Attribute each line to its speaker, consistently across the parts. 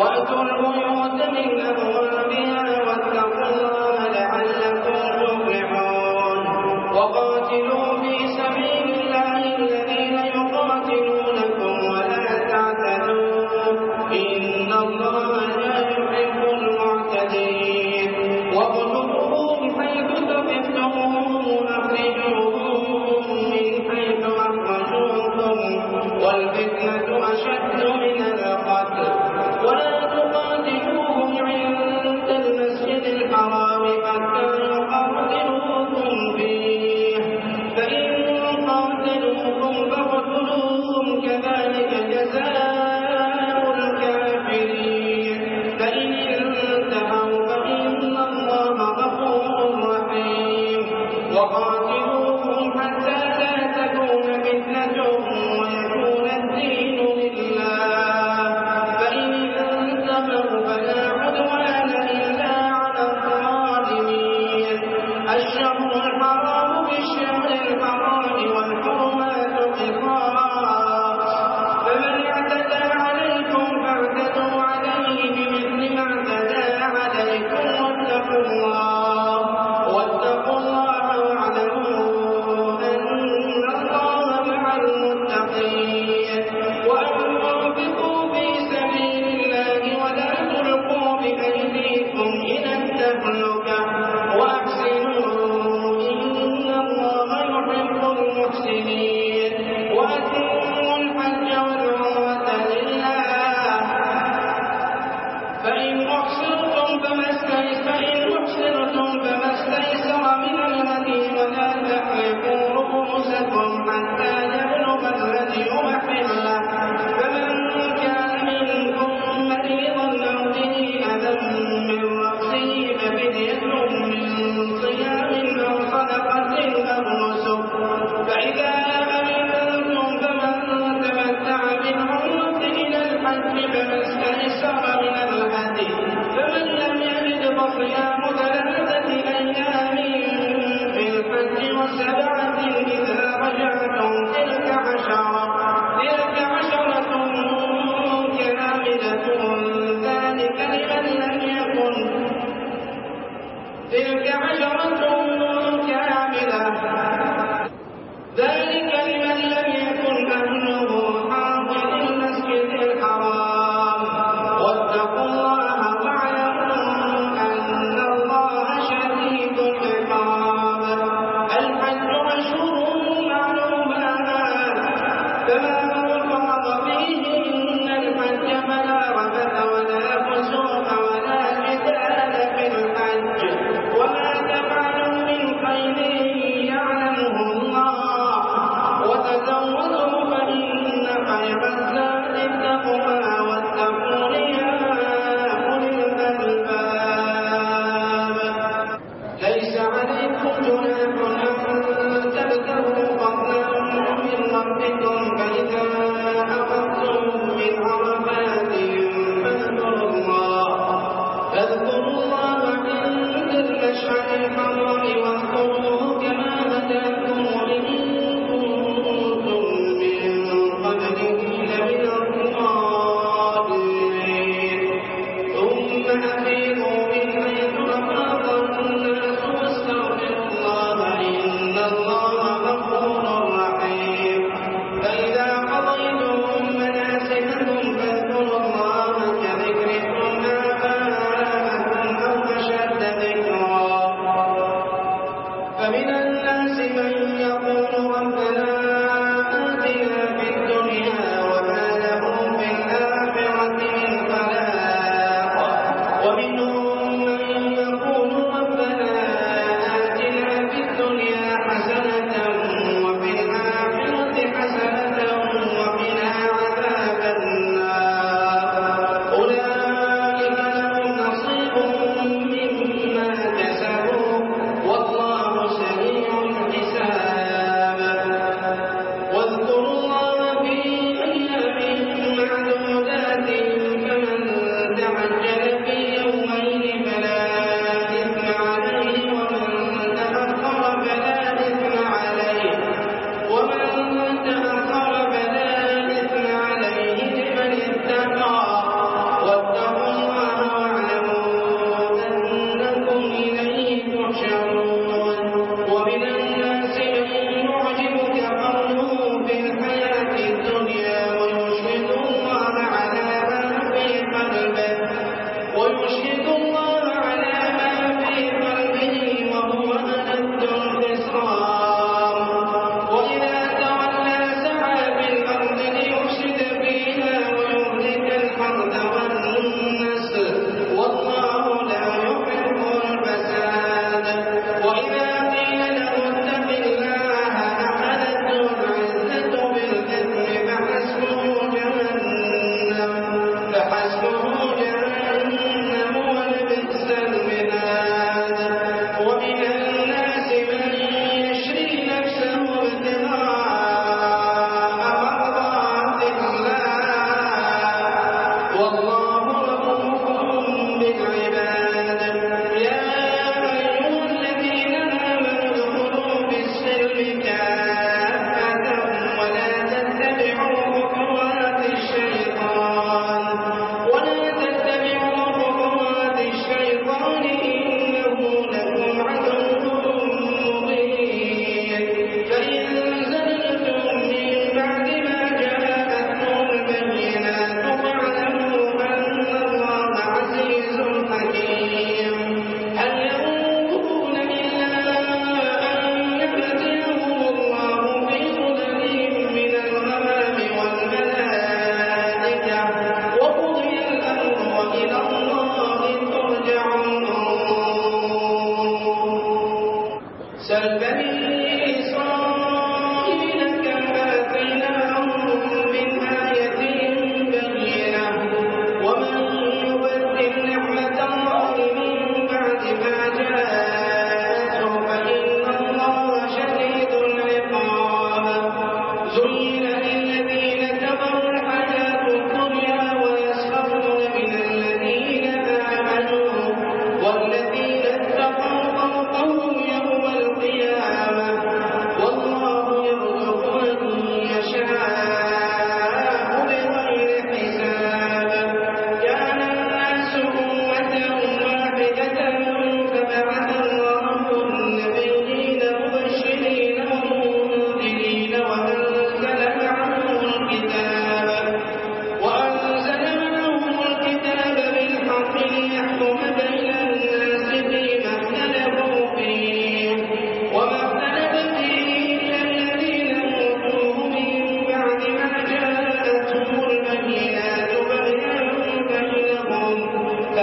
Speaker 1: وَأَتُوا الْبُيُوتَ مِنْ أَبْوَابِهَا وَاتَّقُوا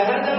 Speaker 1: ہے